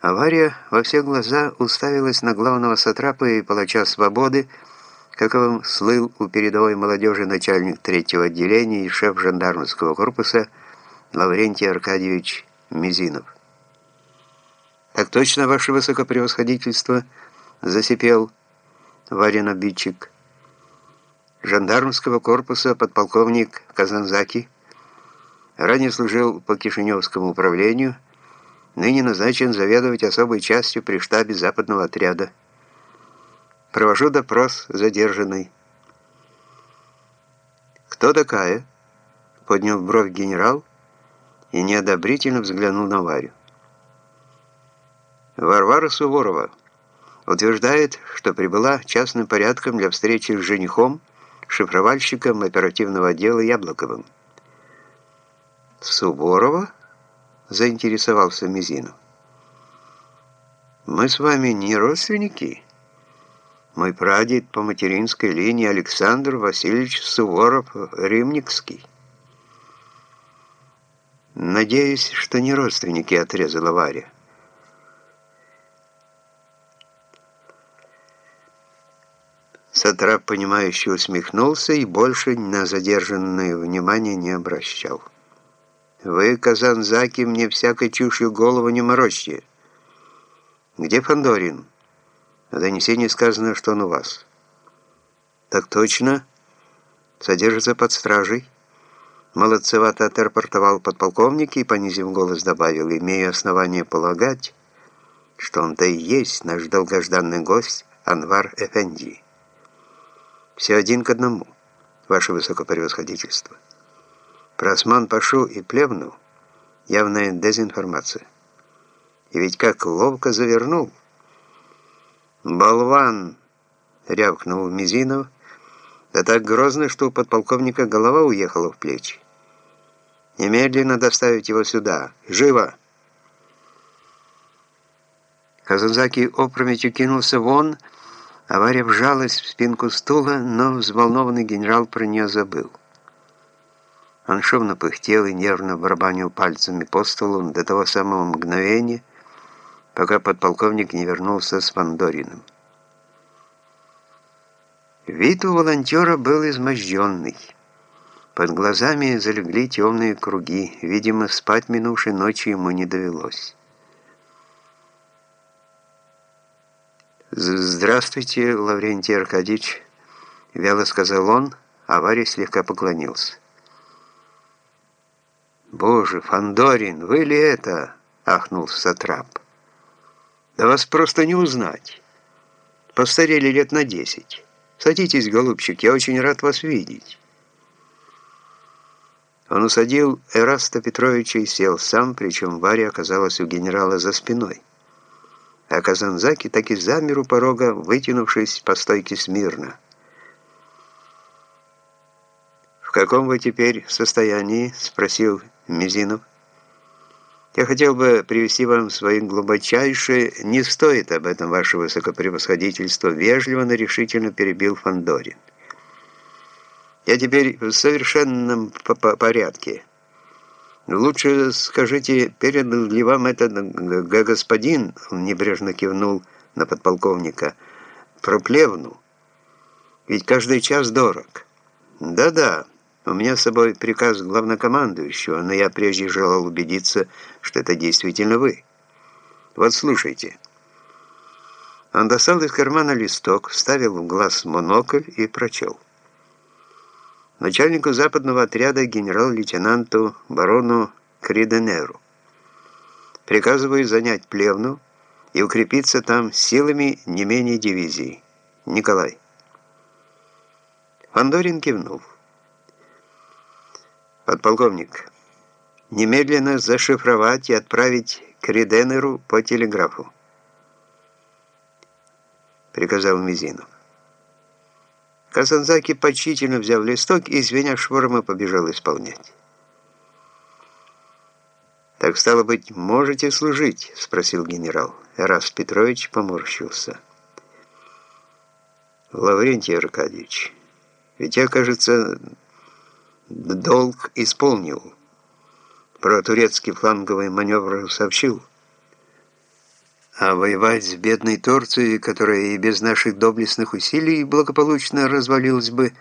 Авария во все глаза уставилась на главного сатрапа и палача свободы, каковым слыл у передовой молодежи начальник третьего отделения и шеф жандармского корпуса Лаврентий Аркадьевич Мизинов. «Так точно, ваше высокопревосходительство!» — засипел Варин обидчик. Жандармского корпуса подполковник Казанзаки ранее служил по Кишиневскому управлению, ныне назначен заведовать особой частью при штабе западного отряда. Провожу допрос задержанной. «Кто такая?» — поднял бровь генерал и неодобрительно взглянул на Варю. Варвара Суворова утверждает, что прибыла частным порядком для встречи с женихом, шифровальщиком оперативного отдела Яблоковым. «Суворова?» – заинтересовался Мизинов. «Мы с вами не родственники. Мой прадед по материнской линии Александр Васильевич Суворов-Римникский». «Надеюсь, что не родственники», – отрезала Варя. Сатрап, понимающе усмехнулся и больше на задержанное внимание не обращал. «Вы, Казанзаки, мне всякой чушью голову не морочьте. Где Фандорин? В донесении сказано, что он у вас». «Так точно. Содержится под стражей». Молодцевато отрапортовал подполковник и, понизив голос, добавил, «Имею основание полагать, что он-то и есть наш долгожданный гость Анвар Эфенди». Все один к одному, ваше высокопревосходительство. Про Осман Пашу и Плевну явная дезинформация. И ведь как ловко завернул. «Болван!» — рявкнул Мизинов, да так грозно, что у подполковника голова уехала в плечи. «Немедленно доставить его сюда! Живо!» Казанзаки опрометью кинулся вон, — Авария вжалась в спинку стула, но взволнованный генерал про нее забыл. Он шумно пыхтел и нервно барабанил пальцами по столу до того самого мгновения, пока подполковник не вернулся с Фандориным. Вид у волонтера был изможденный. Под глазами залегли темные круги. Видимо, спать минувшей ночью ему не довелось. «Здравствуйте, Лаврентий Аркадьевич», — вяло сказал он, а Варя слегка поклонился. «Боже, Фандорин, вы ли это?» — ахнул Сатрап. «Да вас просто не узнать. Постарели лет на десять. Садитесь, голубчик, я очень рад вас видеть». Он усадил Эраста Петровича и сел сам, причем Варя оказалась у генерала за спиной а Казанзаки так и замер у порога, вытянувшись по стойке смирно. «В каком вы теперь состоянии?» — спросил Мизинов. «Я хотел бы привести вам свои глубочайшие... Не стоит об этом, ваше высокопревосходительство!» Вежливо, но решительно перебил Фандорин. «Я теперь в совершенном порядке». «Лучше скажите, передал ли вам этот господин?» Он небрежно кивнул на подполковника. «Про плевну. Ведь каждый час дорог». «Да-да, у меня с собой приказ главнокомандующего, но я прежде желал убедиться, что это действительно вы. Вот слушайте». Он достал из кармана листок, вставил в глаз монокль и прочел начальнику западного отряда генерал-лейтенанту барону Криденеру. Приказываю занять Плевну и укрепиться там силами не менее дивизии. Николай. Фандорин кивнул. Подполковник, немедленно зашифровать и отправить Криденеру по телеграфу. Приказал Мизинов. Казанзаки почтительно взял листок и, звеня шворма, побежал исполнять. «Так, стало быть, можете служить?» — спросил генерал. Раз Петрович поморщился. «Лаврентий Аркадьевич, ведь я, кажется, долг исполнил. Про турецкий фланговый маневр сообщил». А воевать с бедной Турцией, которая и без наших доблестных усилий благополучно развалилась бы,